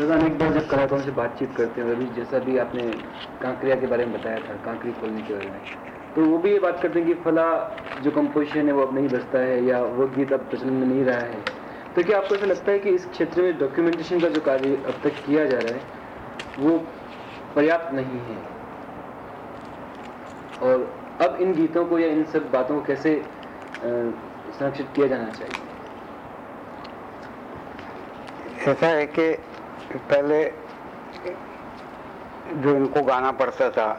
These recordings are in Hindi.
दादा अनेक बार जब कलाकारों से बातचीत करते हैं, अभी जैसा भी आपने कांकरिया के बारे में बताया था, कांकरी खोलने के बारे में तो वो भी ये बात करते हैं कि फला जो कंपोजिशन है वो अब नहीं बचता है या वो गीत अब प्रचलन में नहीं रहा है। तो क्या आपको ऐसा लगता है कि इस क्षेत्र में डॉक्यूमेंटेशन का जो कार्य अब तक किया जा रहा है, वो पर्याप्त नहीं है? और अब इन गीतों को या इन सब बातों को कैसे संरक्षित किया जाना चाहिए? ऐसा है कि पहले जो इनको गाना पड़ता था,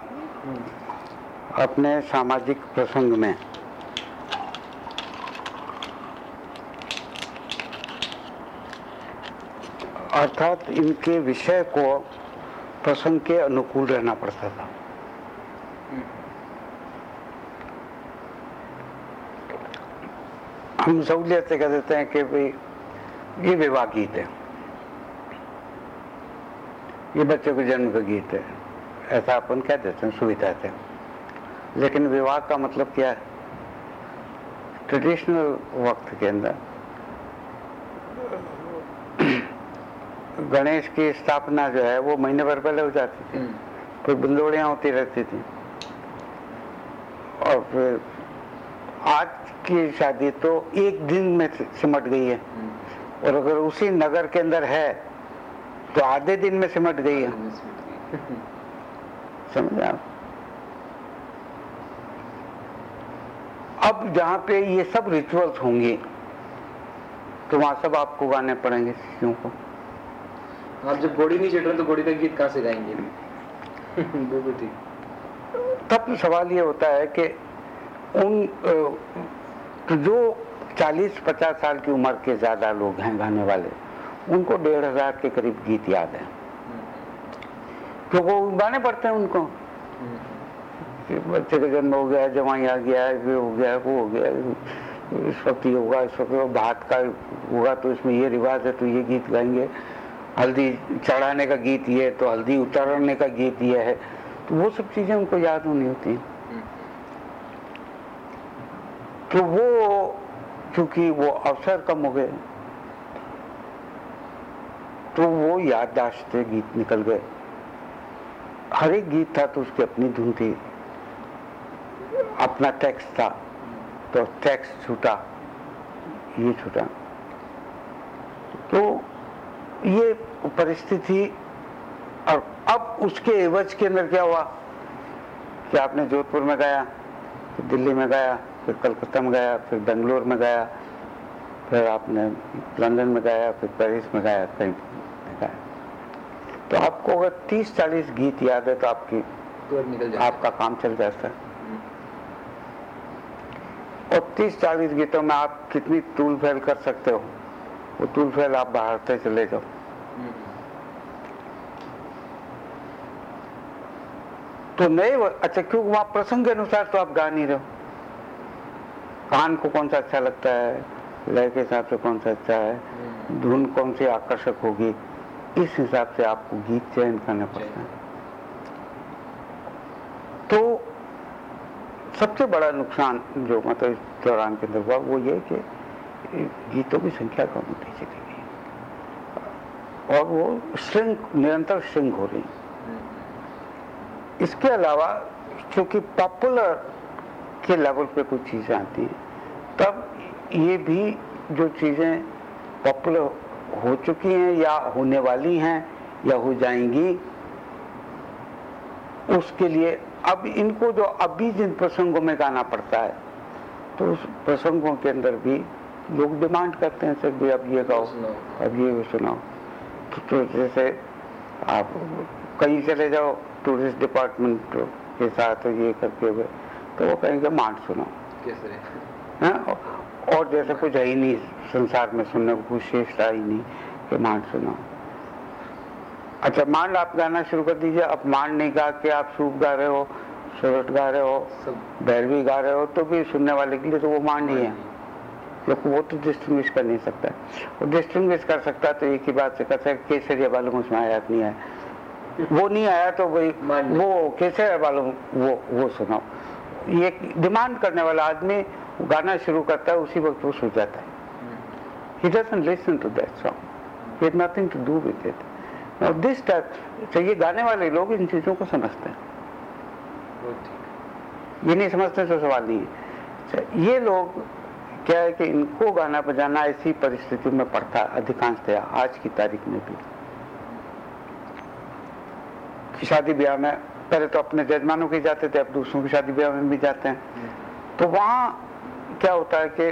अपने सामाजिक प्रसंग में, अर्थात इनके विषय को प्रसंग के अनुकूल रहना पड़ता था। हम सहूलियत से कह देते हैं कि भाई, ये विवाह गीत है। ये बच्चे के जन्म का गीत है। ऐसा अपन कह देते हैं सुविधा से लेकिन विवाह का मतलब क्या है? ट्रेडिशनल वक्त के अंदर गणेश की स्थापना जो है वो महीने भर पहले हो जाती थी। हम्म। फिर बुंदोड़ियाँ होती रहती थी। और फिर आज की शादी तो एक दिन में सिमट गई है। हम्म। और अगर उसी नगर के अंदर है तो आधे दिन में सिमट गई है। समझे आप? अब जहाँ पे ये सब रिचुअल्स होंगे तो वहाँ सब आपको गाने पड़ेंगे शिष्यों को। आप जब घोड़ी नहीं चढ़ रहे तो घोड़ी का गीत कहाँ से गाएँगे? तब तो सवाल ये होता है कि उन तो जो 40-50 साल की उम्र के ज़्यादा लोग हैं गाने वाले उनको डेढ़ हज़ार के करीब गीत याद है। तो वो गाने पड़ते हैं उनको। बच्चे का जन्म हो गया, जवाई आ गया, ये हो गया, वो हो गया, इस वक्त ये होगा, इस वक्त भात का होगा तो इसमें ये रिवाज है तो ये गीत गाएँगे। हल्दी चढ़ाने का गीत ये तो हल्दी उतारने का गीत ये है। तो वो सब चीज़ें उनको याद होनी होती हैं। तो वो, चूँकि वो अवसर कम हो गए तो वो याददाश्त से गीत निकल गए। हर एक गीत था तो उसकी अपनी धुन थी। अपना टैक्स था तो टैक्स छूटा, ये छूटा। तो ये परिस्थिति, और अब उसके एवज के अंदर क्या हुआ? कि आपने जोधपुर में गाया, फिर दिल्ली में गाया, फिर कलकत्ता में गाया, फिर बेंगलोर में गाया, फिर आपने लंदन में गाया, फिर पेरिस में गाया, कहीं तो आपको अगर 30-40 गीत याद है तो आपकी निकल आपका काम चल जाता है। और 30-40 गीतों में आप कितनी तूल फैल कर सकते हो? वो तूल फैल आप बढ़ाते चले जाओ। तो नहीं अच्छा क्यों वहाँ प्रसंग के अनुसार तो आप गा नहीं रहे हो। कान को कौन सा अच्छा लगता है? लय के हिसाब से कौन सा अच्छा है? धुन कौन सी आकर्षक होगी? इस हिसाब से आपको गीत चयन करना पड़ता है। तो सबसे बड़ा नुकसान जो मतलब इस दौरान के अंदर हुआ, वो ये कि गीतों की संख्या कम होती चली गई। और वो श्रृंग, निरंतर श्रृंग हो रही इसके अलावा क्योंकि पॉपुलर के लेवल पे कुछ चीज़ें आती हैं, तब ये भी जो चीज़ें पॉपुलर हो चुकी हैं या होने वाली हैं या हो जाएँगी उसके लिए अब इनको जो अभी जिन प्रसंगों में गाना पड़ता है तो उस प्रसंगों के अंदर भी लोग डिमांड करते हैं सर भी अब ये गाओ अब ये सुनाओ। तो, तो जैसे आप कहीं चले जाओ टूरिस्ट डिपार्टमेंट के साथ ये करके हुए तो वो कहेंगे मांड सुनाओ। कैसे हैं और जैसे कुछ है ही नहीं संसार में सुनने को कुछ शेष रहा ही नहीं कि मांड सुनाओ अच्छा मांड आप गाना शुरू कर दीजिए। अब मांड नहीं गा के आप सूप गा रहे हो सोरठ गा रहे हो भैरवी गा रहे हो तो भी सुनने वाले के लिए तो वो मांड ही है। क्योंकि वो तो डिस्टिंग्विश कर नहीं सकता। वो डिस्टिंग्विश कर सकता तो एक ही बात से कर सकता केसरिया वालों उसमें आयात नहीं आया वो नहीं आया तो वही वो केसरिया वालों वो वो सुनाओ ये डिमांड करने वाला आदमी गाना शुरू करता है उसी वक्त वो सो जाता है। He doesn't listen to that song. He has nothing to do with it. और दिस टाइप चाहिए गाने वाले लोग इन चीज़ों को समझते हैं। ये नहीं समझते तो सवाल नहीं है। ये लोग क्या है कि इनको गाना बजाना ऐसी परिस्थिति में पड़ता है अधिकांशतया आज की तारीख में भी। शादी ब्याह में पहले तो अपने जजमानों के जाते थे अब दूसरों की शादी ब्याह में भी जाते हैं। तो वहाँ क्या होता है कि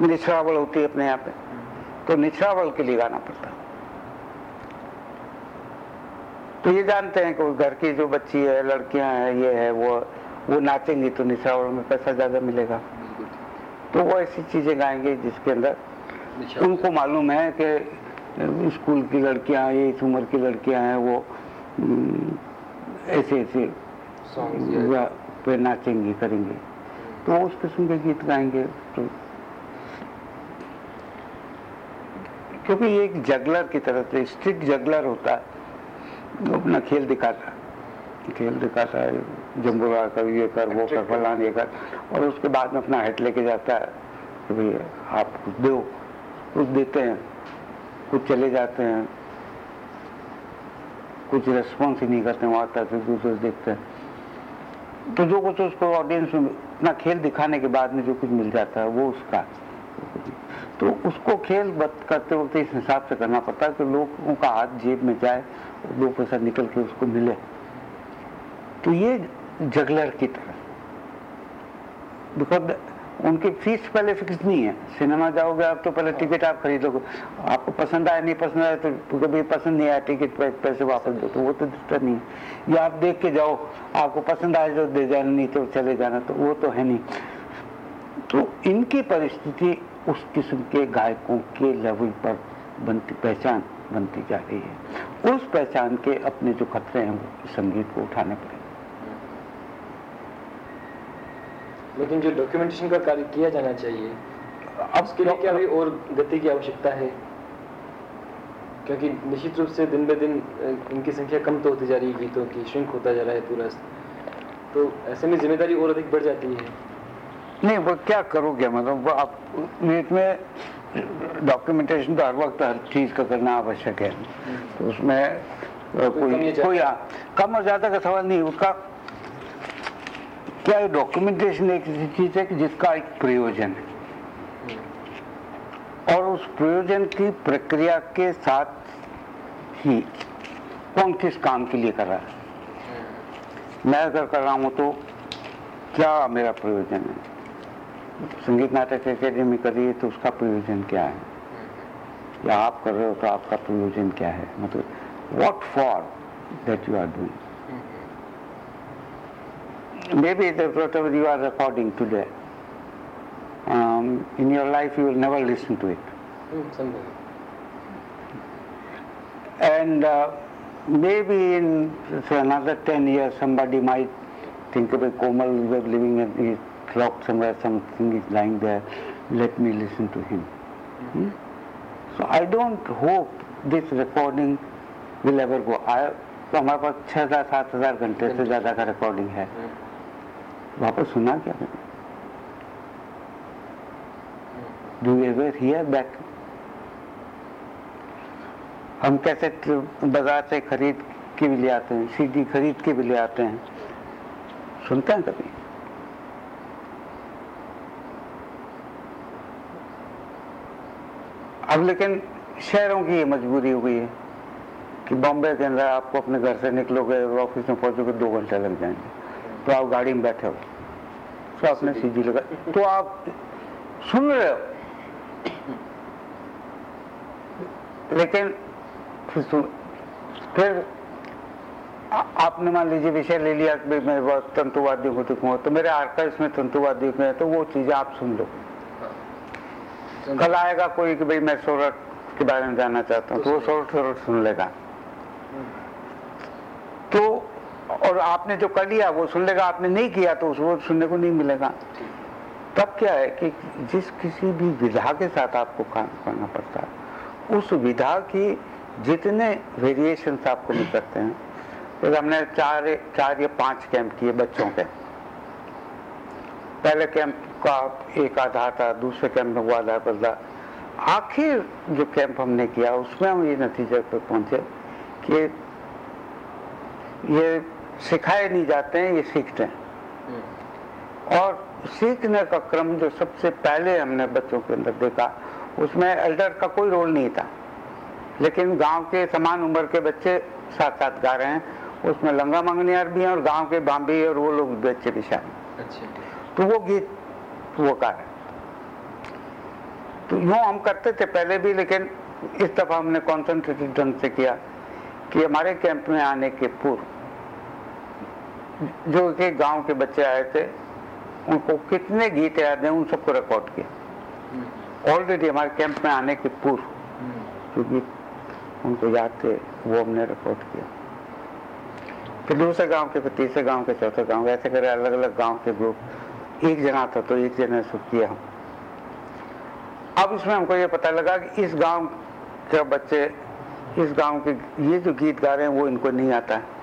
निछरावल होती है अपने यहाँ पे तो निछरावल के लिए गाना पड़ता है। तो ये जानते हैं कि घर की जो बच्ची है लड़कियाँ हैं ये है वो वो नाचेंगी तो निछरावल में पैसा ज़्यादा मिलेगा। तो वो ऐसी चीज़ें गाएँगे जिसके अंदर उनको मालूम है कि स्कूल की लड़कियाँ ये इस उम्र की लड़कियाँ हैं वो ऐसे ऐसे पे नाचेंगी, करेंगे। तो उस किस्म के गीत गाएँगे तो क्योंकि ये एक जगलर की तरह से, स्ट्रिक्ट जगलर होता है। वो अपना खेल दिखाता खेल दिखाता है जम्बुरा कर ये कर, वो कर, फलान ये कर, और उसके बाद में अपना हेट लेके जाता है कि भाई आप कुछ दो कुछ देते हैं कुछ चले जाते हैं। कुछ रेस्पॉन्स ही नहीं करते, वहाँ तक दूसरे देखते हैं। तो जो कुछ उसको ऑडियंस में अपना खेल दिखाने के बाद में जो कुछ मिल जाता है, वो उसका। तो उसको खेल करते वक्त इस हिसाब से करना पड़ता है कि लोगों का हाथ जेब में जाए, दो पैसा निकल के उसको मिले। तो ये जगलर की तरह। बिकॉज़ उनकी फ़ीस पहले फिक्स नहीं है। सिनेमा जाओगे आप तो पहले टिकट आप खरीदोगे। आपको पसंद आया नहीं पसंद आया तो कभी पसंद नहीं आया टिकट पैसे वापस दो तो वो तो दिक्कत नहीं है। या आप देख के जाओ, आपको पसंद आए तो दे जाना, नहीं तो चले जाना तो वो तो है नहीं। तो इनकी परिस्थिति उस किस्म के गायकों के लेवल पर बनती, पहचान बनती जा रही है। उस पहचान के अपने जो खतरे हैं, वो संगीत को उठाने पड़े लेकिन जो डॉक्यूमेंटेशन का कार्य किया जाना चाहिए अब उसके लिए क्या और गति की आवश्यकता है? क्योंकि निश्चित रूप से दिन ब दिन इनकी संख्या कम तो होती जा रही है गीतों की श्रिंक होता जा रहा है पूरा। तो ऐसे में ज़िम्मेदारी और अधिक बढ़ जाती है। नहीं वो क्या करोगे? मतलब वो आप में डॉक्यूमेंटेशन तो हर वक्त हर चीज़ का करना आवश्यक है। तो उसमें कोई कोई कम और ज़्यादा का सवाल नहीं उसका क्या डॉक्यूमेंटेशन एक ऐसी चीज़ है कि जिसका एक प्रयोजन है। और उस प्रयोजन की प्रक्रिया के साथ ही कौन किस काम के लिए कर रहा है? मैं अगर कर रहा हूँ तो क्या मेरा प्रयोजन है? संगीत नाटक अकेडमी कर रही है तो उसका प्रयोजन क्या है? या आप कर रहे हो तो आपका प्रयोजन क्या है? मतलब what for that you are doing maybe that whatever you are recording today, um, in your life you will never listen to it. Mm, and uh, maybe in say, another 10 years somebody might think of a Komal living in locked somewhere, something is lying there, let me listen to him. Hmm? So I don't hope this recording will ever go. I, तो हमारे पास छह हजार सात हजार घंटे से ज्यादा का रिकॉर्डिंग है वापस सुना क्या मैंने डू एवर हियर बैक हम कैसे बाज़ार से खरीद के भी ले आते हैं सीडी खरीद के भी ले आते हैं। सुनते हैं कभी? अब लेकिन शहरों की ये मजबूरी हो गई है कि बॉम्बे के अंदर आपको अपने घर से निकलोगे और ऑफ़िस में पहुंचोगे, दो घंटे लग जाएँगे। तो आप गाड़ी में बैठे हो। तो आपने सीधी लगा तो आप सुन रहे हो। लेकिन फिर फिर आपने मान लीजिए विषय ले लिया कि मैं बहुत तंतुवादी को दिखूँ तो मेरे आर्काइव्स में तंतुवादी में तो वो चीज़ें आप सुन लो। कल आएगा कोई कि भाई मैं सोरठ के बारे में जानना चाहता हूँ तो वो सोरठ सोरठ सुन लेगा तो और आपने जो कर लिया, वो सुन लेगा आपने नहीं किया तो उसको सुनने को नहीं मिलेगा। तब क्या है कि जिस किसी भी विधा के साथ आपको काम करना पड़ता है, उस विधा की जितने वेरिएशन आपको मिल सकते हैं। तो हमने चार चार या पाँच कैंप किए बच्चों के। पहले कैंप का एक आधार था, दूसरे कैंप में वो आधार बदला। आखिर जो कैंप हमने किया, उसमें हम ये नतीजे पर पहुँचे कि ये सिखाए नहीं जाते हैं ये सीखते हैं। हम्म। और सीखने का क्रम जो सबसे पहले हमने बच्चों के अंदर देखा उसमें एल्डर का कोई रोल नहीं था। लेकिन गाँव के समान उम्र के बच्चे साथ साथ गा रहे हैं उसमें लंगा मंगनियार भी हैं और गाँव के बाम्बी और वो लोग बच्चे भी शामिल अच्छा। तो वो गीत वो गा रहे तो यूँ हम करते थे पहले भी लेकिन इस दफ़ा हमने कॉन्सेंट्रेटेड ढंग से किया कि हमारे कैंप में आने के पूर्व जो कि गाँव के बच्चे आए थे उनको कितने गीत याद हैं उन सबको रिकॉर्ड किया हम्म। ऑलरेडी हमारे कैंप में आने के पूर्व हम्म। जो गीत उनको याद थे वो हमने रिकॉर्ड किया फिर दूसरे गाँव के फिर तीसरे गाँव के चौथे गाँव ऐसे करे अलग अलग गाँव के ग्रुप एक जना था तो एक जने से किया हम अब इसमें हमको ये पता लगा कि इस गाँव के बच्चे इस गाँव के ये जो गीत गा रहे हैं वो इनको नहीं आता है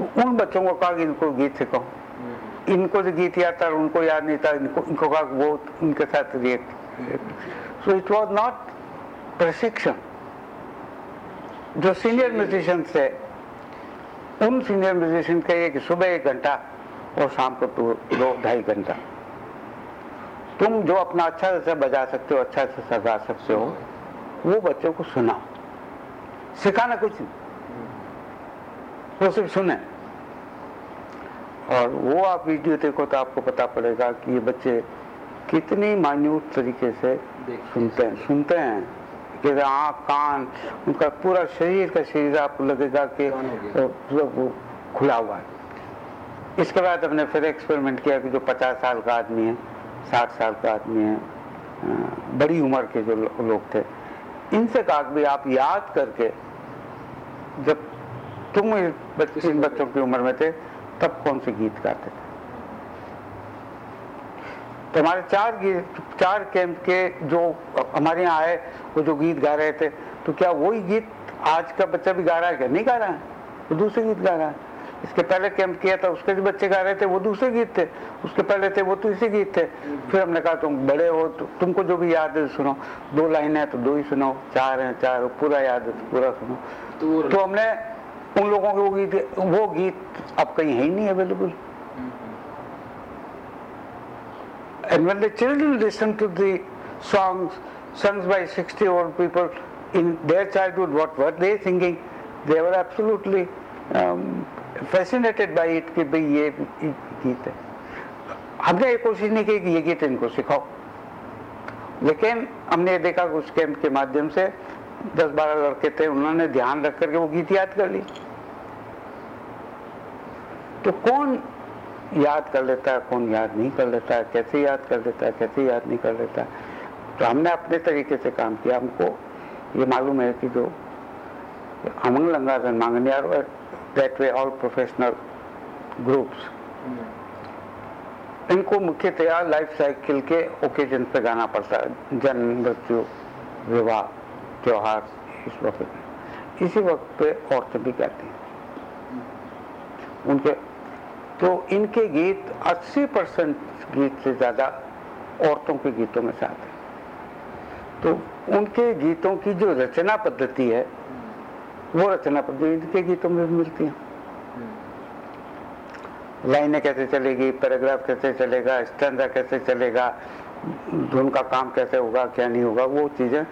उन बच्चों को कहा कि इनको गीत सिखाओ। हम्म। इनको जो गीत याद था उनको याद नहीं था इनको इनको कहा वो उनके साथ react so it was not प्रशिक्षण। जो सीनियर म्यूजिशियन थे उन सीनियर म्यूजिशियन का ये कि सुबह एक घंटा और शाम को दो ढाई घंटा। तुम जो अपना अच्छा से बजा सकते हो अच्छा से सजा सकते हो वो बच्चों को सुनाओ। सिखाना कुछ नहीं। वो सिर्फ़ सुने। और वो आप वीडियो देखो तो आपको पता पड़ेगा कि ये बच्चे कितनी मान्यूट तरीके से सुनते हैं सुनते हैं। जैसे आँख कान उनका पूरा शरीर का शरीर आपको लगेगा कि वो खुला हुआ है। इसके बाद हमने फिर एक्सपेरिमेंट किया कि जो पचास साल का आदमी है साठ साल का आदमी है बड़ी उम्र के जो लोग थे इनसे कहा भी आप याद करके जब तुम इन बच्चों की उम्र में थे तब कौन से गीत गाते थे? तो हमारे चार गीत चार कैंप के जो हमारे यहाँ आए वो जो गीत गा रहे थे तो क्या वही गीत आज का बच्चा भी गा रहा है क्या? नहीं गा रहा है। वो दूसरे गीत गा रहा है। इसके पहले कैंप किया था उसके जो बच्चे गा रहे थे वो दूसरे गीत थे। उसके पहले थे वो तीसरे गीत थे। फिर हमने कहा तुम बड़े हो तो तुमको जो भी याद है सुनो। दो लाइन है तो दो ही सुनो। चार है चार पूरा याद है तो पूरा सुनो। तो तो हमने उन लोगों के वो गीत वो गीत अब कहीं है ही नहीं available and when the children listen to the songs songs by sixty old people in their childhood what were they thinking they were absolutely fascinated by it कि भाई ये गीत है। हमने ये कोशिश नहीं की कि ये गीत इनको सिखाओ। लेकिन हमने देखा उस कैंप के माध्यम से 10-12 लड़के थे, उन्होंने ध्यान रख करके वो गीत याद कर ली तो कौन याद कर लेता है, कौन याद नहीं कर लेता है, कैसे याद कर लेता है, कैसे याद नहीं कर लेता तो हमने अपने तरीके से काम किया। हमको ये मालूम है कि जो अमंग and Manganiyar that way all professional groups. इनको मुख्यतया लाइफ साइकिल के ओकेजन पे गाना पड़ता है। जन्म, मृत्यु, विवाह। त्योहार, इस वक्त इसी वक्त पे औरतें भी गाती हैं। उनके तो इनके गीत 80 परसेंट गीत से ज़्यादा औरतों के गीतों में से आते हैं। तो उनके गीतों की जो रचना पद्धति है, वो रचना पद्धति इनके गीतों में भी मिलती है। लाइनें कैसे चलेगी, पैराग्राफ कैसे चलेगा स्टैंडा कैसे चलेगा धुन का काम कैसे होगा, क्या नहीं होगा, वो चीज़ें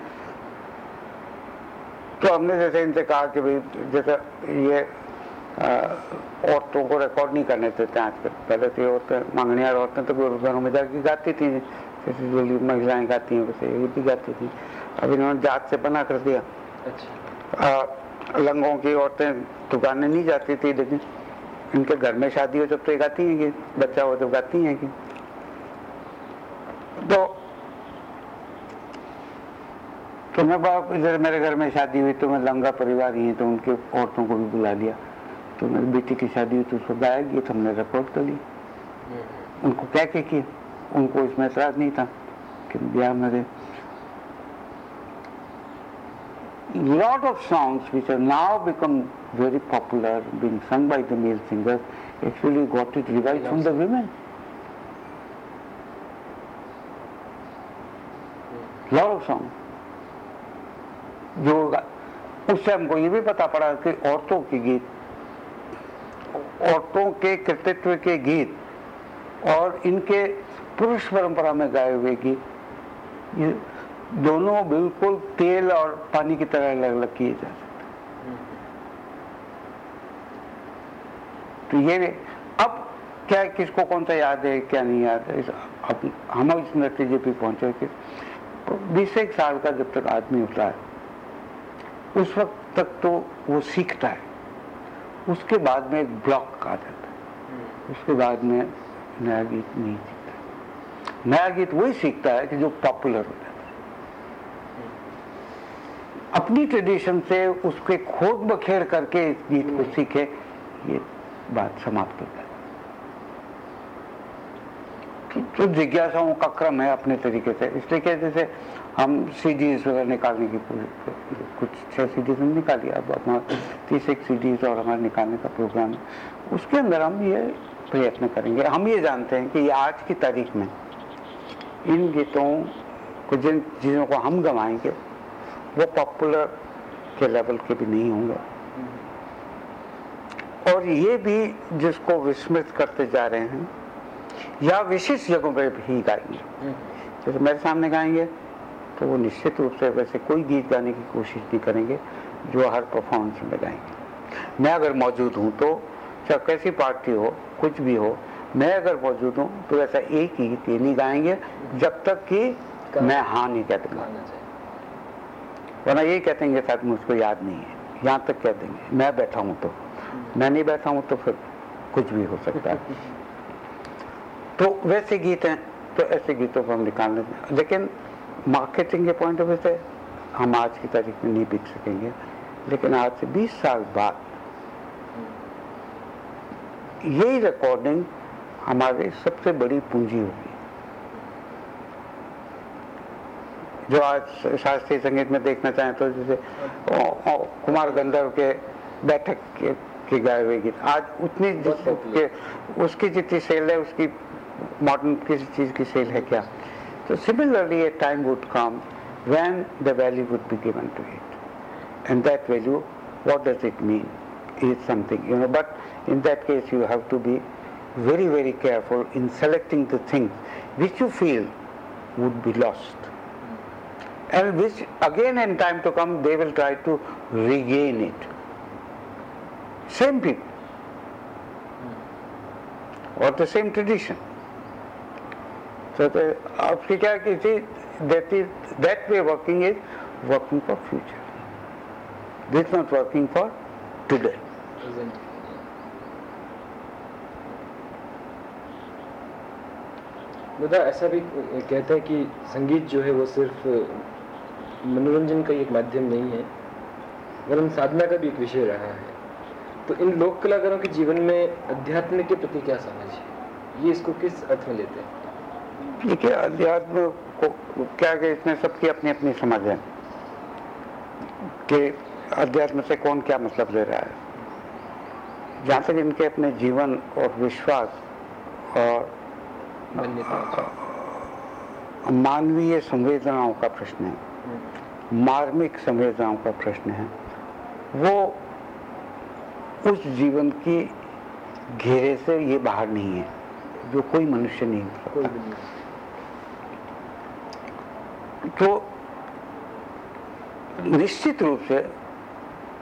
तो हमने जैसे इनसे कहा कि भाई जैसे ये औरतों को रिकॉर्ड नहीं करने देते आजकल। पहले तो ये औरतें मांगनियार औरतें तो घरों में जाके गाती थी। जैसे जो महिलाएँ गाती हैं वैसे ये भी गाती थी। अब इन्होंने जात से बना कर दिया। अच्छा। आ, लंगों की औरतें गाने नहीं जाती थी लेकिन इनके घर में शादी हो जब तो गाती हैं कि बच्चा हो तो गाती हैं कि। तो तो मैं बाप इधर मेरे घर में शादी हुई तो मैं लंगा परिवार ही है तो उनके औरतों को भी बुला लिया। तो मेरी बेटी की शादी हुई तो उसको गायक गया तो हमने रिकॉर्ड कर ली। हम्म। उनको क्या क्या किया? उनको इसमें एतराज़ नहीं था कि ब्याह मेरे lot of songs which are now become very popular being sung by the male singer actually got it revise from the women lot of songs. जो उससे हमको ये भी पता पड़ा कि औरतों के गीत, औरतों के कृतित्व के गीत और इनके पुरुष परंपरा में गाए हुए गीत, ये दोनों बिल्कुल तेल और पानी की तरह अलग अलग किए जा सकते तो ये अब क्या, किसको कौन सा याद है, क्या नहीं याद है हम इस नतीजे पे पहुँचे कि बीस एक साल का जब तक आदमी होता है उस वक्त तक तो वो सीखता है। उसके बाद में एक ब्लॉक आ जाता है। उसके बाद में नया गीत नहीं सीखता। नया गीत वही सीखता है कि जो पॉपुलर हो जाता है। अपनी ट्रेडिशन से उसके खोद बखेर करके इस गीत को सीखे ये बात समाप्त हो जाती तो, तो जिज्ञासाओं का क्रम है अपने तरीके से इसलिए क्या जैसे हम सी वगैरह निकालने की कुछ छः सी डी निकाली अब अपना तीस एक सी और हमारे निकालने का प्रोग्राम है उसके अंदर हम ये प्रयत्न करेंगे। हम ये जानते हैं कि आज की तारीख में इन गीतों को जिन चीज़ों को हम गवाएँगे वो पॉपुलर के लेवल के भी नहीं होंगे। और ये भी जिसको विस्मृत करते जा रहे हैं या विशिष्ट जगहों पर भी गाएँगे। हम्म। जैसे मेरे सामने गाएँगे तो वो निश्चित रूप से वैसे कोई गीत गाने की कोशिश नहीं करेंगे जो हर परफॉर्मेंस में गाएँगे। मैं अगर मौजूद हूँ तो चाहे कैसी पार्टी हो कुछ भी हो मैं अगर मौजूद हूँ तो ऐसा एक ही गीत ये नहीं गाएँगे जब तक कि मैं हाँ नहीं कह दूँगा। वरना यही कहते हैं शायद मुझको याद नहीं है। यहाँ तक कह देंगे मैं बैठा हूँ तो। मैं नहीं बैठा हूँ तो फिर कुछ भी हो सकता है। तो वैसे गीत हैं तो ऐसे गीतों को हम निकाल लेते हैं। लेकिन मार्केटिंग के पॉइंट ऑफ़ व्यू से हम आज की तारीख में नहीं बिक सकेंगे। लेकिन आज से 20 साल बाद यही रिकॉर्डिंग हमारी सबसे बड़ी पूंजी होगी। जो आज शास्त्रीय संगीत में देखना चाहें तो जैसे कुमार गंधर्व के बैठक के, के गाए हुए गीत। आज उतनी के, उसकी जितनी सेल है उसकी मॉडर्न किसी चीज़ की सेल है क्या? So similarly, a time would come when the value would be given to it. And that value, what does it mean? Is something, you know, but in that case you have to be very, very careful in selecting the things which you feel would be lost. And which again in time to come they will try to regain it. Same people. Or the same tradition. So the, Africa is that is that way working is working for future. This is not working for today. ऐसा भी कहते हैं कि संगीत जो है वो सिर्फ़ मनोरंजन का एक माध्यम नहीं है वरन साधना का भी एक विषय रहा है तो इन लोक कलाकारों के जीवन में अध्यात्म के प्रति क्या समझ है ये इसको किस अर्थ में लेते हैं देखिए, अध्यात्म को क्या कि इसमें सबकी अपनी अपनी समझ है कि अध्यात्म से कौन क्या मतलब ले रहा है। जहाँ तक इनके अपने जीवन और विश्वास और मानवीय संवेदनाओं का प्रश्न है, मार्मिक संवेदनाओं का प्रश्न है, वो उस जीवन की घेरे से ये बाहर नहीं है। जो कोई मनुष्य नहीं हो सकता तो निश्चित रूप से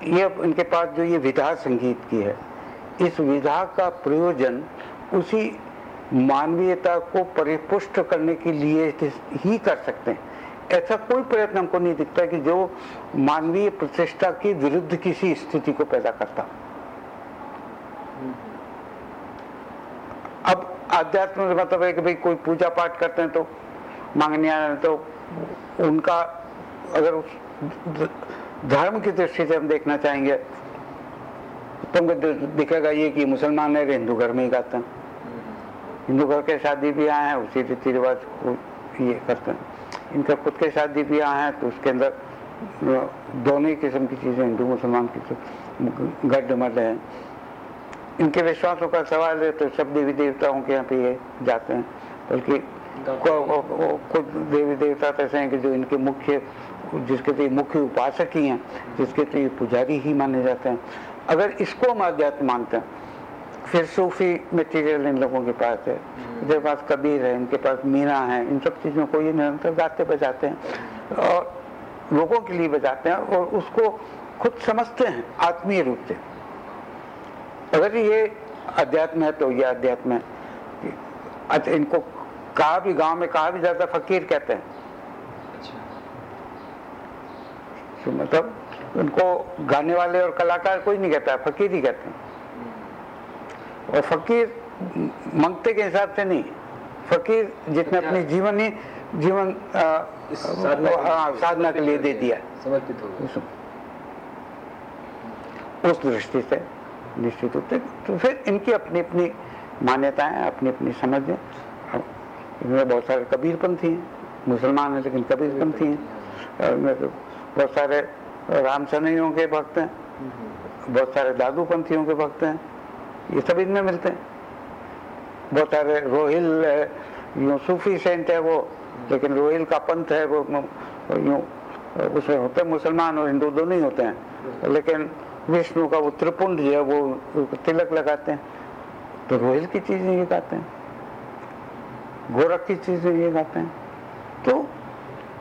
ये इनके पास जो ये विधा संगीत की है इस विधा का प्रयोजन उसी मानवीयता को परिपुष्ट करने के लिए ही कर सकते हैं। ऐसा कोई प्रयत्न हमको नहीं दिखता कि जो मानवीय प्रतिष्ठा के विरुद्ध किसी स्थिति को पैदा करता। अब आध्यात्म मतलब है कि भाई कोई पूजा पाठ करते हैं तो मांगने तो उनका अगर उस धर्म की दृष्टि से हम देखना चाहेंगे तो दिखेगा ये कि मुसलमान है हिंदू घर में ही गाते हैं। हिंदू घर के शादी ब्याह हैं, उसी रीति रिवाज को ये करते हैं। इनका खुद के शादी ब्याह हैं तो उसके अंदर दोनों ही किस्म की चीज़ें, हिंदू मुसलमान की तो गड्ढ मड है। इनके विश्वासों का सवाल है तो सब देवी देवताओं के यहाँ पे ये जाते हैं। बल्कि कुछ देवी देवता ऐसे हैं कि जो इनके मुख्य, जिसके तो मुख्य उपासक ही हैं, जिसके तो ये पुजारी ही माने जाते हैं। अगर इसको हम अध्यात्म मानते हैं, फिर सूफी मटेरियल इन लोगों के पास है। इनके पास कबीर है, इनके पास मीना है, इन सब चीज़ों को ये निरंतर गाते बजाते हैं और लोगों के लिए बजाते हैं और उसको खुद समझते हैं, आत्मीय रूप से। अगर ये अध्यात्म है तो ये अध्यात्म है। अच्छा इनको कहा भी गाँव में कहा भी जाता फकीर कहते हैं। अच्छा तो मतलब उनको गाने वाले और कलाकार कोई नहीं कहता फकीर ही कहते हैं। और फकीर मंगते के हिसाब से नहीं। फकीर जिसने अपनी जीवन ही जीवन आ, साधना के- हाँ, साधना के लिए दे दिया। समर्पित हो उस, उस दृष्टि से। निश्चित से तो फिर इनकी अपनी अपनी मान्यताएँ अपनी अपनी समझ। है इनमें बहुत सारे कबीरपंथी हैं मुसलमान हैं, लेकिन कबीरपंथी हैं और इनमें तो बहुत सारे रामचंद्रियों के भक्त हैं, बहुत सारे दादू पंथियों के भक्त हैं, ये सब इनमें मिलते हैं। बहुत सारे रोहिल यूँ सूफी सेंट है वो, लेकिन रोहिल का पंथ है वो यूँ, उसमें होते मुसलमान और हिंदू दोनों ही होते हैं। लेकिन विष्णु का वो त्रिपुंड जो है वो तिलक लगाते हैं तो रोहिल की चीज़ें ये गाते हैं गोरख की चीज़ें ये गाते हैं तो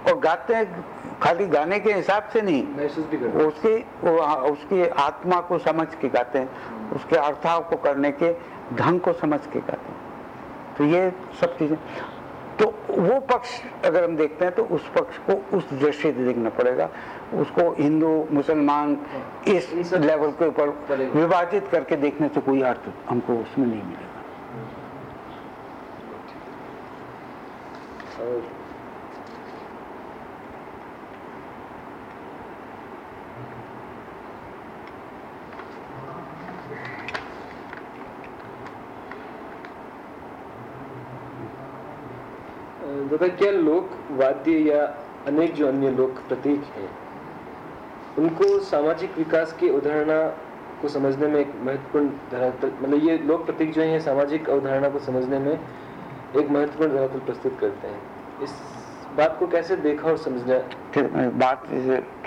और गाते हैं खाली गाने के हिसाब से नहीं महसूस भी करते वो उसकी उसकी आत्मा को समझ के गाते हैं उसके अर्थाव को करने के ढंग को समझ के गाते हैं। तो ये सब चीज़ें तो वो पक्ष अगर हम देखते हैं तो उस पक्ष को उस दृष्टि से देखना पड़ेगा। उसको हिंदू मुसलमान इस लेवल के ऊपर विभाजित करके देखने से कोई अर्थ हमको उसमें नहीं मिलेगा। क्या लोक, वाद्य या अनेक जो अन्य लोक प्रतीक हैं, उनको सामाजिक विकास की अवधारणा को समझने में एक महत्वपूर्ण मतलब ये लोक प्रतीक जो है, सामाजिक अवधारणा को समझने में एक महत्वपूर्ण धरातल प्रस्तुत करते हैं। इस बात को कैसे देखा और समझना बात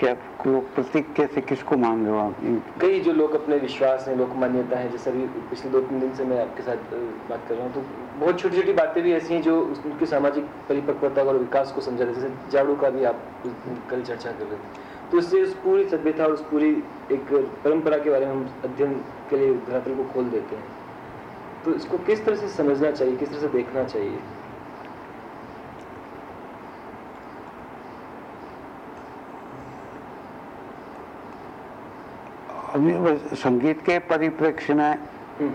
प्रतीक कैसे किसको मान रहे हो आप? कई जो लोग अपने विश्वास हैं लोक मान्यता है, जैसे अभी पिछले दो तीन दिन से मैं आपके साथ बात कर रहा हूँ तो बहुत छोटी छोटी बातें भी ऐसी हैं जो उनकी सामाजिक परिपक्वता और विकास को समझा जैसे झाड़ू का भी आप कल चर्चा कर रहे थे। तो इससे उस पूरी सभ्यता और उस पूरी एक परंपरा के बारे में हम अध्ययन के लिए धरातल को खोल देते हैं। तो इसको किस तरह से समझना चाहिए, किस तरह से देखना चाहिए? संगीत के परिप्रेक्ष्य में हम्म,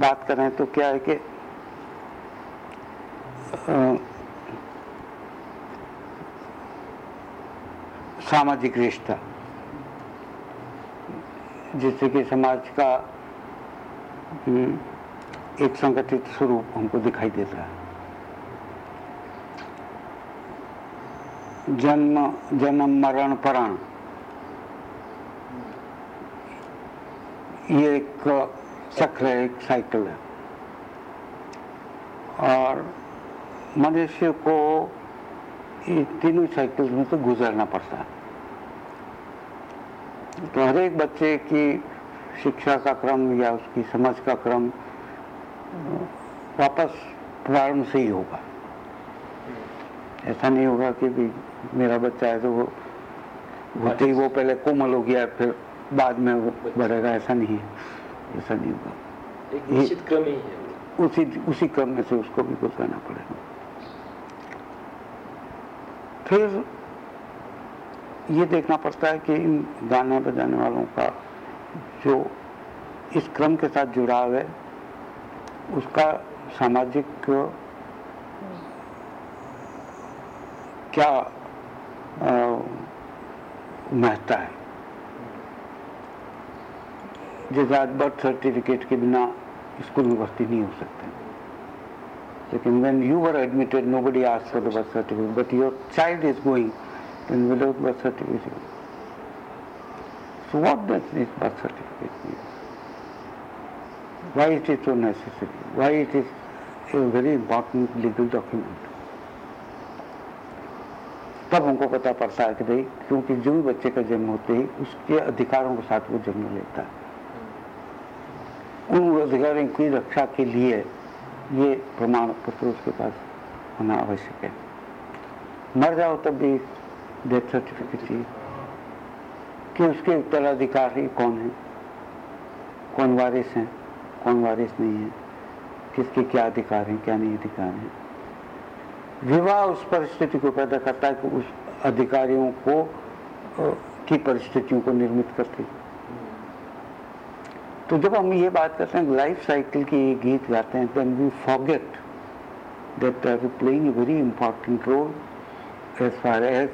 बात करें तो क्या है कि सामाजिक रिश्ता जिससे कि समाज का हम्म, एक संगठित स्वरूप हमको दिखाई देता है। जन्म जन्म मरण परण। ये एक चक्र है, एक साइकिल है। और मनुष्य को तीनों साइकिल में से गुजरना पड़ता है। तो हर एक बच्चे की शिक्षा का क्रम या उसकी समझ का क्रम वापस प्रारंभ से ही होगा। ऐसा नहीं होगा कि भी मेरा बच्चा है तो वो होते ही वो पहले कोमल हो गया, फिर बाद में वो बढ़ेगा ऐसा नहीं है। ऐसा नहीं होगा। एक निश्चित क्रम ही है उसी उसी क्रम में से उसको भी गुजरना पड़ेगा। फिर ये देखना पड़ता है कि इन गाने बजाने वालों का जो इस क्रम के साथ जुड़ाव है उसका सामाजिक क्या महत्ता है? आज बर्थ सर्टिफिकेट के बिना स्कूल में भर्ती नहीं हो सकते लेकिन when when you were admitted nobody asked for the birth certificate but your child is going and without birth certificate so what does this birth mean why it so necessary why it is very important legal document तब हमको पता पड़ता है कि भाई क्योंकि जो भी बच्चे का जन्म होते ही उसके अधिकारों के साथ वो जन्म लेता है उन अधिकारों की रक्षा के लिए ये प्रमाण पत्र उसके पास होना आवश्यक है। मर जाओ तब भी डेथ सर्टिफिकेट चाहिए। कि उसके उत्तराधिकारी कौन है? कौन वारिस हैं? कौन वारिस नहीं है? किसके क्या अधिकार हैं, क्या नहीं अधिकार हैं? विवाह उस परिस्थिति को पैदा करता है कि उस अधिकारियों को की परिस्थितियों को निर्मित करती तो जब हम ये बात करते हैं लाइफ साइकिल की गीत गाते हैं then we forget that we playing a very important role as far as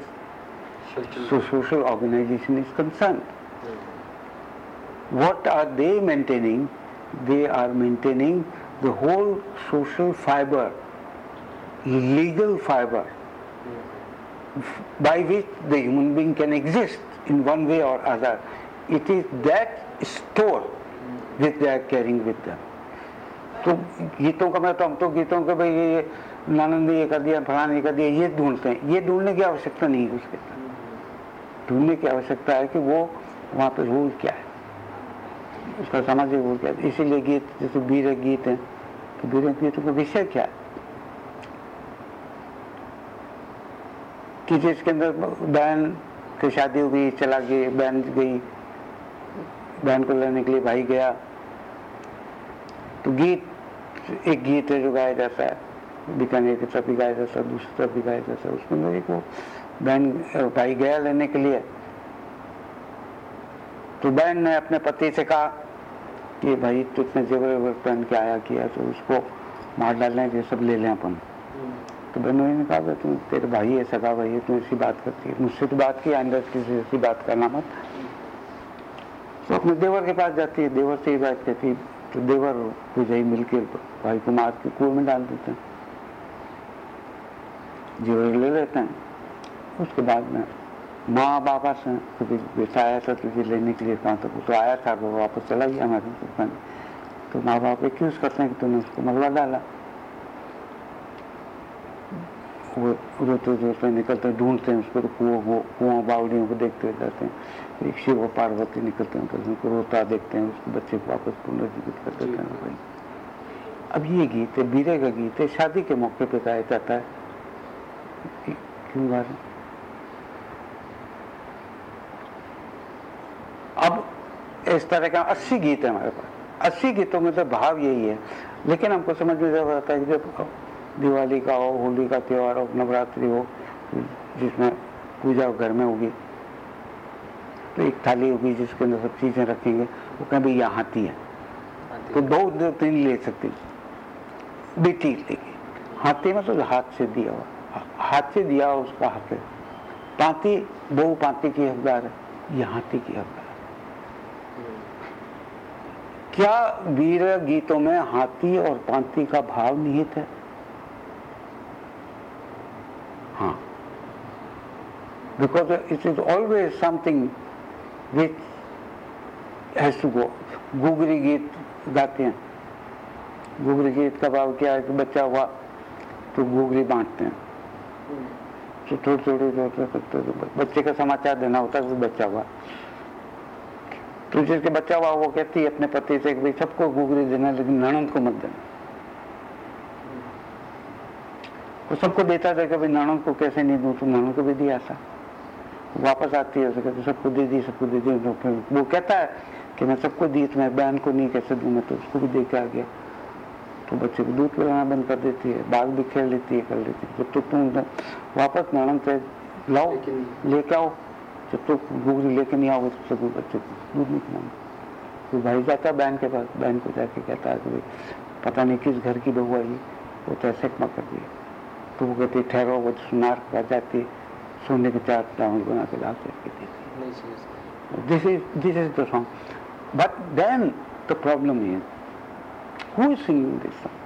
social organisation is concern what are they maintaining they are maintaining the whole social fibre legal fibre by which the human being can exist in one way or other it is that store which they are carrying with them. तो गीतों का मैं तो हम तो गीतों के भाई ये नानंद ये कर दिया, फलान ये कर दिया, ये ढूंढते हैं। ये ढूँढने की आवश्यकता नहीं है उसके ढूँढने की आवश्यकता है कि वो वहाँ पे रूल क्या है। उसका सामाजिक रूल क्या है। इसीलिए गीत, जैसे वीर गीत है तो वीर गीतों का विषय क्या है? कि जिसके अंदर बहन की शादी हो गई, चला गई बहन गई बहन को लेने के लिए भाई गया। तो गीत, एक गीत है जो गाया जाता है। बीकानेर की तरफ़ भी गाया जाता है दूसरी तरफ़ भी गाया जाता है। उसमें अंदर एक वो बहन भाई गया लेने के लिए। तो बहन ने अपने पति से कहा कि भाई तू इतने जेवर वेवर पहन के आया किया तो उसको मार डालने ये सब ले लें अपन। तो बहनों ने कहा तुम, तेरे भाई है सगा भाई है तुम ऐसी बात करती है। मुझसे तो बात की आइंदा किसी ऐसी बात करना मत। तो अपने देवर के पास जाती है, देवर से ही बात कहती है तो देवर ही मिलकर भाई को मार के कुएँ में डाल देते हैं। जेवर ले लेते हैं। उसके बाद में माँ बाबा से कभी बेटा आया था तुझे लेने के लिए कहा तो वो तो आया था, वो वापस चला गया हमारे तो माँ बाप एक्यूज करते हैं कि तुमने उसको मलवा डाला। रोते रोते निकलते हैं ढूंढते हैं उसको तो कुआ वो कुआँ बावड़ियों को देखते हुए जाते हैं। एक शिव और पार्वती निकलते हैं तो उनको रोता देखते हैं उसके बच्चे को वापस पुनर्जीवित कर देते हैं। भाई अब ये गीत है बीरे का गीत है शादी के मौके पे गाया जाता है। क्यों गा रहे अब इस तरह का अस्सी गीत है हमारे पास। अस्सी गीतों में तो भाव यही है। लेकिन हमको समझ में जब आता है कि जब दिवाली का हो होली का त्यौहार हो नवरात्रि हो जिसमें पूजा घर में होगी। तो एक थाली होगी जिसके अंदर सब चीज़ें रखेंगे। वो कहें भाई यहाँ हाथी है। तो दो दो तीन ले सकती बेटी लेगी हाथी में तो हाथ से दिया हुआ हाथ से दिया हुआ उसका हक है। पाती बहु पाती की हकदार है। ये हाथी की हकदार क्या वीर गीतों में हाथी और पांति का भाव निहित है? Because it is always something which has to go. गुगरी गीत गाते हैं। गुगरी गीत का भाव क्या है कि बच्चा हुआ तो गुगरी बांटते हैं। तो थोड़ी थोड़ी थोड़ी बच्चे का समाचार देना होता है बच्चा हुआ। तो जिसके बच्चा हुआ, वो कहती है अपने पति से भाई सबको गुगरी देना लेकिन ननंद को मत देना। वो सबको देता था कि भाई नानों को कैसे नहीं दूँ तो नानों को भी दिया था। वापस आती है कहते सबको दे दी सबको दे दी। तो फिर वो कहता है कि मैं सबको दी तो मैं बहन को नहीं कैसे दूँ मैं तो उसको भी दे के आ गया। तो बच्चे को दूध पिलाना बंद कर देती है बाल भी खेल लेती है कर लेती है। जब तो तुम वापस नानंद से लाओ लेके आओ। जब तो गुगरी लेके नहीं आओगे तो सब बच्चे को दूध नहीं पिलाना तो भाई जाता है बहन के पास बहन को जाके कहता है कि भाई पता नहीं किस घर की बहू आई वो तो ऐसे कर दिया तो वो कहती ठहरो वो सुनार कर जाती सोने के चार चावल बना के देती this is this is but then the problem is who this song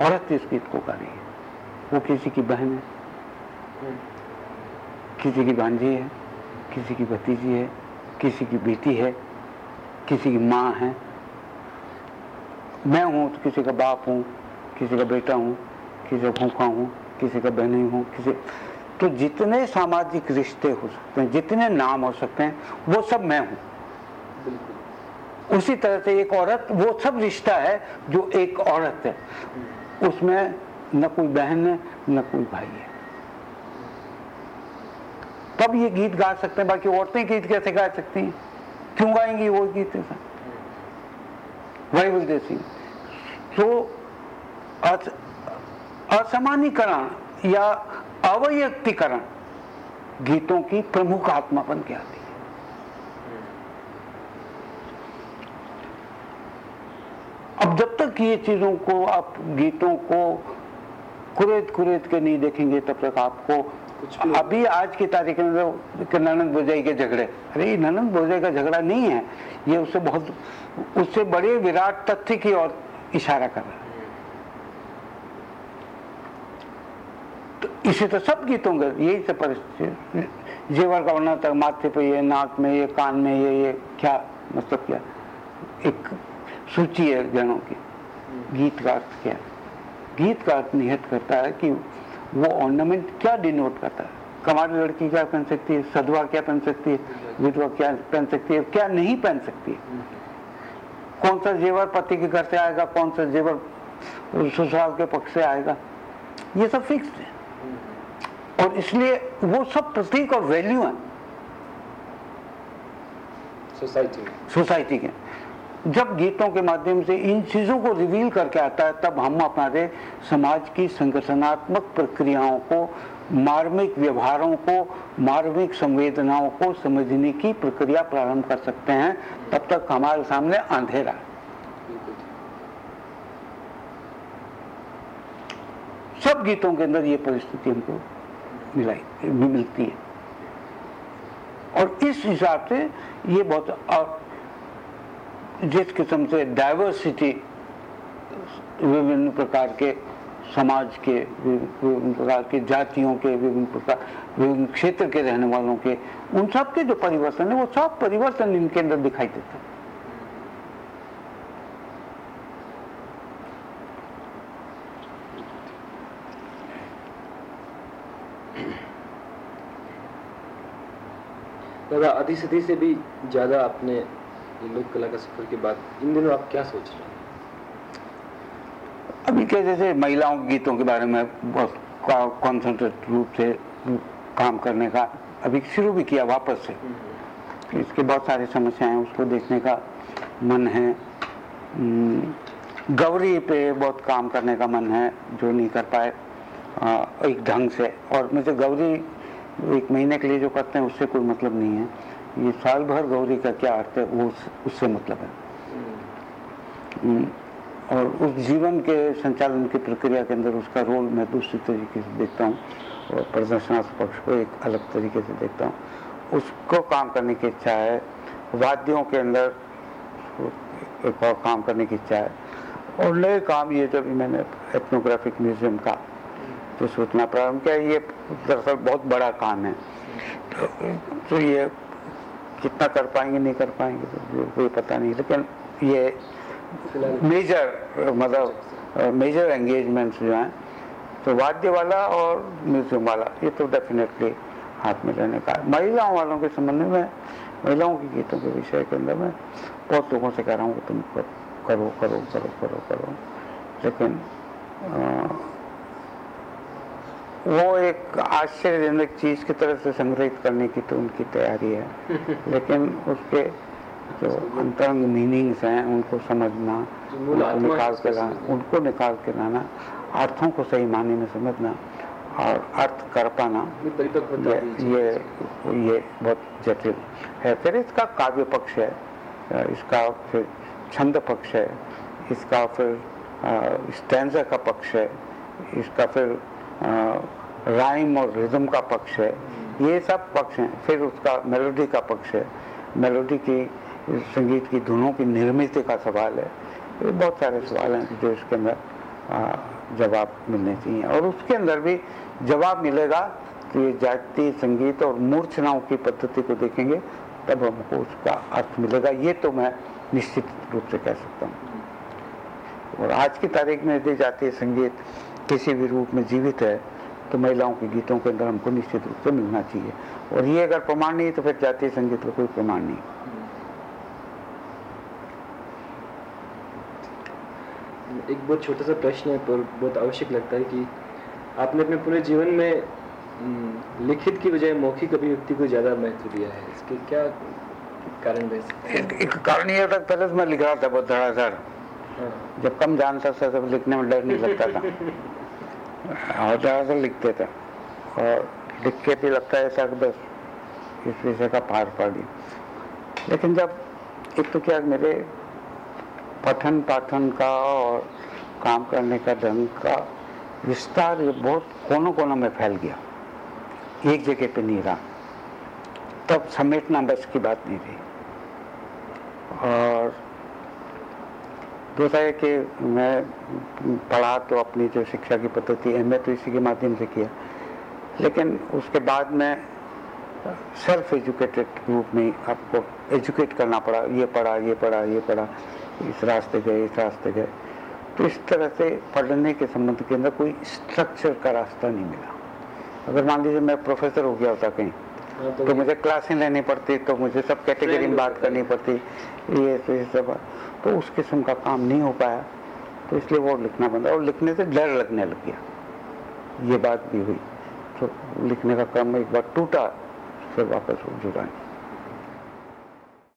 औरत इस गीत को गा रही है। वो किसी की बहन है। किसी की भांजी है। किसी की भतीजी है। किसी की बेटी है। किसी की माँ है। मैं हूँ तो किसी का बाप हूँ। किसी का बेटा हूँ। किसी का फूफा हूँ। किसी का बहनी हूँ किसी तो जितने सामाजिक रिश्ते हो सकते हैं जितने नाम हो सकते हैं वो सब मैं हूँ। उसी तरह से एक औरत वो सब रिश्ता है जो एक औरत है। उसमें न कोई बहन है न कोई भाई है। तब ये गीत गा सकते हैं बाकी औरतें गीत कैसे गा सकती हैं? क्यों गाएँगी वो गीत ऐसा? वही बोलते सिंह तो असामान्यकरण या अवैयक्तिकरण गीतों की प्रमुख आत्मा बन के आती है। अब जब तक ये चीज़ों को आप गीतों को कुरेद कुरेद के नहीं देखेंगे तब तक आपको अभी आज की तारीख में ननंद बोजाई के झगड़े। अरे ननंद बोजाई का झगड़ा नहीं है। ये उससे बहुत उससे बड़े विराट तथ्य की ओर इशारा कर रहा है तो इसे तो सब गीतों का, यही सब परिस्थिति जेवर का वर्णन तक माथे पे ये, नाक में ये, कान में ये ये, क्या मतलब क्या? एक सूची है जनों की, गीत का अर्थ क्या? गीत का अर्थ निहित करता है कि वो ऑर्नामेंट क्या डिनोट करता है? कमारी लड़की क्या पहन सकती है? सदवा क्या पहन सकती है? विधवा क्या पहन सकती है? क्या नहीं पहन सकती? है कौन सा जेवर पति के घर से आएगा? कौन सा जेवर ससुराल के पक्ष से आएगा? ये सब फिक्स है। और इसलिए वो सब प्रतीक और वैल्यू है। सोसाइटी सोसाइटी के। जब गीतों के माध्यम से इन चीज़ों को रिवील करके आता है तब हम अपने समाज की संगठनात्मक प्रक्रियाओं को मार्मिक व्यवहारों को मार्मिक संवेदनाओं को समझने की प्रक्रिया प्रारंभ कर सकते हैं। तब तक हमारे सामने अंधेरा। सब गीतों के अंदर ये परिस्थिति हमको मिलाई मिलती है। और इस हिसाब से ये बहुत, और जिस किस्म से डाइवर्सिटी विभिन्न प्रकार के समाज के, विभिन्न प्रकार के जातियों के, विभिन्न प्रकार, विभिन्न क्षेत्र के रहने वालों के, उन सब के जो परिवर्तन है, वो सब परिवर्तन इनके अंदर दिखाई देते हैं। दादा अधिसति से भी ज़्यादा अपने लोक कला का सफ़र के बाद इन दिनों आप क्या सोच रहे हैं? अभी क्या जैसे महिलाओं के गीतों के बारे में बहुत कॉन्सेंट्रेट रूप से काम करने का अभी शुरू भी किया वापस से। तो इसके बहुत सारी समस्याएँ उसको देखने का मन है। गौरी पे बहुत काम करने का मन है जो नहीं कर पाए एक ढंग से। और मुझे गौरी एक महीने के लिए जो करते हैं उससे कोई मतलब नहीं है। ये साल भर गौरी का क्या अर्थ है वो उससे मतलब है। हम्म, और उस जीवन के संचालन की प्रक्रिया के अंदर उसका रोल मैं दूसरी तरीके से देखता हूँ और प्रदर्शनात्मक पक्ष को एक अलग तरीके से देखता हूँ। उसको काम करने की इच्छा है वाद्यों के अंदर एक और काम करने की इच्छा है। और नए काम ये जब मैंने एथनोग्राफिक म्यूज़ियम का तो सोचना प्रारंभ किया। ये दरअसल बहुत बड़ा काम है। तो, तो ये कितना कर पाएँगे नहीं कर पाएँगे तो कोई पता नहीं। लेकिन ये मेजर मतलब मेजर एंगेजमेंट्स जो हैं तो वाद्य वाला और म्यूज़ियम वाला ये तो डेफिनेटली हाथ में लेने का महिलाओं वालों के संबंध में महिलाओं के गीतों के विषय के अंदर मैं बहुत लोगों से कह रहा हूँ कि तुम करो करो करो करो करो लेकिन आ, वो एक आश्चर्यजनक चीज़ की तरह से संग्रहित करने की तो उनकी तैयारी है। लेकिन उसके जो अंतरंग मीनिंग्स हैं उनको समझना उनको निकाल के लाना उनको निकाल के लाना अर्थों को सही माने में समझना और अर्थ कर पाना ये ये ये बहुत जटिल है। फिर इसका काव्य पक्ष है इसका फिर छंद पक्ष है इसका फिर स्टैंडर का पक्ष है इसका फिर राइम और रिदम का पक्ष है। ये सब पक्ष हैं। फिर उसका मेलोडी का पक्ष है। मेलोडी की, संगीत की धुनों की निर्मित का सवाल है। ये बहुत सारे सवाल हैं जो इसके अंदर जवाब मिलने चाहिए। और उसके अंदर भी जवाब मिलेगा कि ये जातीय संगीत और मूर्छनाओं की पद्धति को देखेंगे, तब हमको उसका अर्थ मिलेगा। ये तो मैं निश्चित रूप से कह सकता हूँ। और आज की तारीख में यदि जातीय संगीत किसी भी रूप में जीवित है तो महिलाओं के गीतों के अंदर हमको निश्चित रूप से मिलना चाहिए। और ये अगर प्रमाण नहीं तो फिर जातीय संगीत का कोई प्रमाण नहीं। एक बहुत छोटा सा प्रश्न है पर बहुत आवश्यक लगता है कि आपने अपने पूरे जीवन में हम्म, लिखित की बजाय मौखिक अभिव्यक्ति को ज़्यादा महत्व दिया है। इसके क्या कारण एक, कारण ये था पहले मैं लिख रहा था बहुत धड़ाधड़ हाँ। जब कम जानता था तब लिखने में डर नहीं लगता था। और धड़ाधड़ लिखते थे। और लिख के भी लगता है ऐसा बस इस विषय का पार पड़ दिया लेकिन जब एक तो क्या मेरे पठन पाठन का और काम करने का ढंग का विस्तार बहुत कोनों कोनों में फैल गया। एक जगह पे नहीं रहा। तब समेटना बस की बात नहीं थी और दूसरा है कि मैं पढ़ा तो अपनी जो शिक्षा की पद्धति एम ए तो इसी के माध्यम से किया। लेकिन उसके बाद में सेल्फ एजुकेटेड रूप में आपको एजुकेट करना पड़ा। ये पढ़ा ये पढ़ा ये पढ़ा, इस रास्ते गए, इस रास्ते गए। तो इस तरह से पढ़ने के संबंध के अंदर कोई स्ट्रक्चर का रास्ता नहीं मिला। अगर मान लीजिए मैं प्रोफेसर हो गया होता कहीं हाँ, तो मुझे क्लासें लेनी पड़ती तो मुझे सब कैटेगरी में बात करनी पड़ती ये तो सब। तो उस किस्म का काम नहीं हो पाया तो इसलिए वो लिखना बंद और लिखने से डर लगने लग गया। ये बात भी हुई तो लिखने का क्रम एक बार टूटा फिर वापस जुड़ा